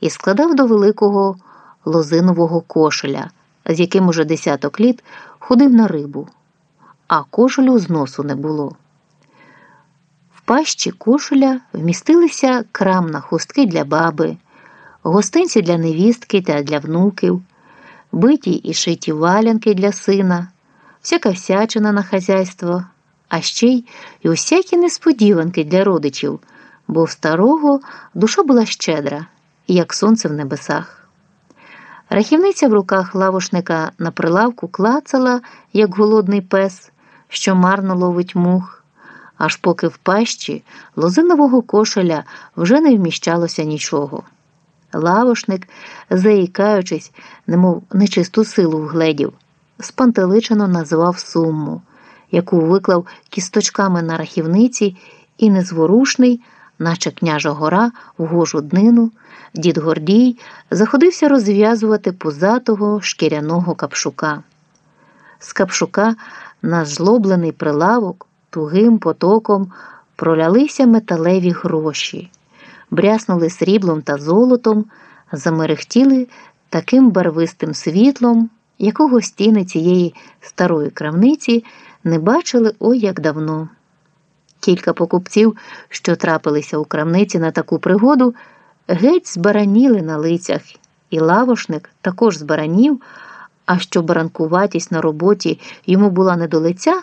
і складав до великого лозинового кошеля, з яким уже десяток літ ходив на рибу, а кошелю зносу не було. В пащі кошеля вмістилися крамна хустки для баби, гостинці для невістки та для внуків, биті і шиті валянки для сина, всяка всячина на хазяйство, а ще й і усякі несподіванки для родичів, бо в старого душа була щедра, як сонце в небесах. Рахівниця в руках лавошника на прилавку клацала, як голодний пес, що марно ловить мух, аж поки в пащі лозинового кошеля вже не вміщалося нічого. Лавошник, заїкаючись, немов нечисту силу вгледів, спантеличено назвав сумму, яку виклав кісточками на рахівниці, і незворушний, наче княжа гора, в гожу днину, дід Гордій заходився розв'язувати пузатого шкіряного капшука. З капшука на жлоблений прилавок тугим потоком пролялися металеві гроші бряснули сріблом та золотом, замерехтіли таким барвистим світлом, якого стіни цієї старої крамниці не бачили ой як давно. Кілька покупців, що трапилися у крамниці на таку пригоду, геть збараніли на лицях, і лавошник також збаранів, а що баранкуватість на роботі йому була не до лиця,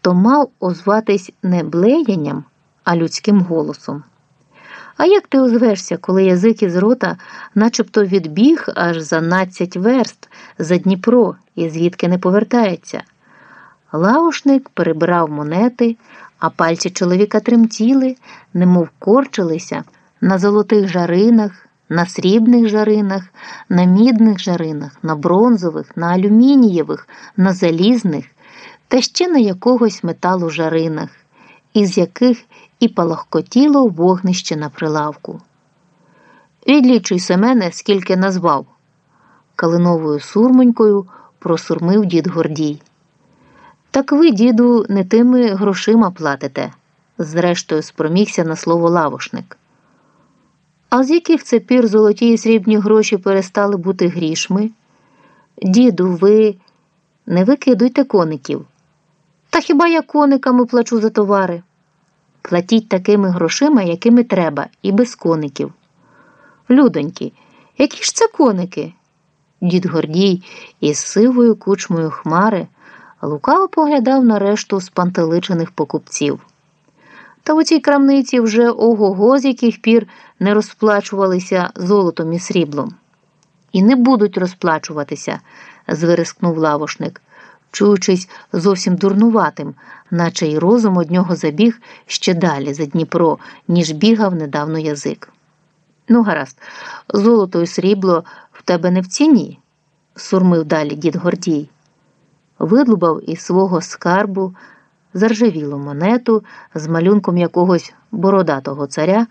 то мав озватись не блеянням, а людським голосом. А як ти озвешся, коли язик із рота начебто відбіг аж за надцять верст за Дніпро і звідки не повертається? Лаушник перебирав монети, а пальці чоловіка тремтіли, немов корчилися на золотих жаринах, на срібних жаринах, на мідних жаринах, на бронзових, на алюмінієвих, на залізних та ще на якогось металу жаринах, із яких і палахкотіло вогнище на прилавку. Відлічуй Семене, скільки назвав. Калиновою сурмонькою просурмив дід Гордій. Так ви, діду, не тими грошима платите, зрештою спромігся на слово лавошник. А з яких це пір золоті і срібні гроші перестали бути грішми? Діду, ви не викидуйте коників. Та хіба я кониками плачу за товари? Платіть такими грошима, якими треба, і без коників. Людоньки, які ж це коники? Дід Гордій із сивою кучмою хмари лукаво поглядав на решту спантеличених покупців. Та у цій крамниці вже ого го з яких пір не розплачувалися золотом і сріблом. І не будуть розплачуватися, звирискнув лавошник чуючись зовсім дурнуватим, наче й розум од нього забіг ще далі за Дніпро, ніж бігав недавно язик. Ну, гаразд, золото і срібло в тебе не в ціні, сурмив далі дід Гордій. Видлубав із свого скарбу заржавілу монету з малюнком якогось бородатого царя.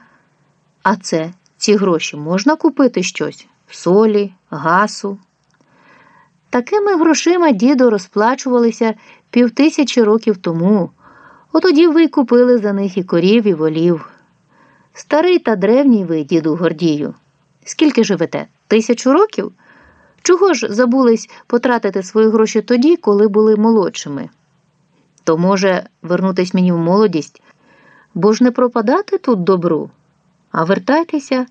А це ці гроші можна купити щось солі, гасу. Такими грошима діду розплачувалися півтисячі років тому. Отоді ви й купили за них і корів, і волів. Старий та древній ви, діду Гордію. Скільки живете? Тисячу років? Чого ж забулись потратити свої гроші тоді, коли були молодшими? То, може, вернутись мені в молодість, бо ж не пропадати тут добру. А вертайтеся,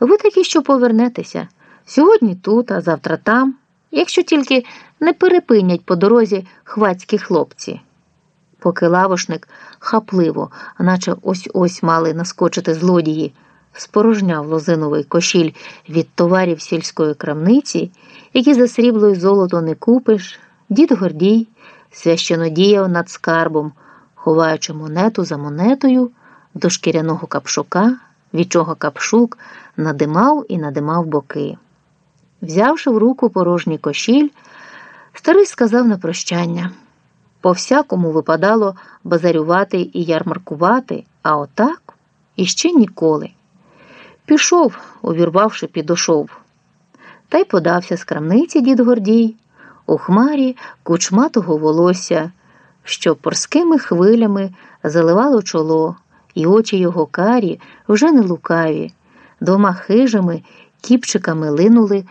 ви такі, що повернетеся. Сьогодні тут, а завтра там якщо тільки не перепинять по дорозі хвацькі хлопці. Поки лавошник хапливо, наче ось ось мали наскочити злодії, спорожняв лозиновий кошіль від товарів сільської крамниці, які за срібло й золото не купиш, дід Гордій священо діяв над скарбом, ховаючи монету за монетою до шкіряного капшука, від чого капшук надимав і надимав боки. Взявши в руку порожній кошіль, старий сказав на прощання по всякому випадало базарювати і ярмаркувати, а отак іще ніколи. Пішов, увірвавши, підошов. Та й подався з крамниці дід Гордій, у хмарі кучматого волосся, що порськими хвилями заливало чоло, і очі його карі вже не лукаві, двома хижими кіпчиками линули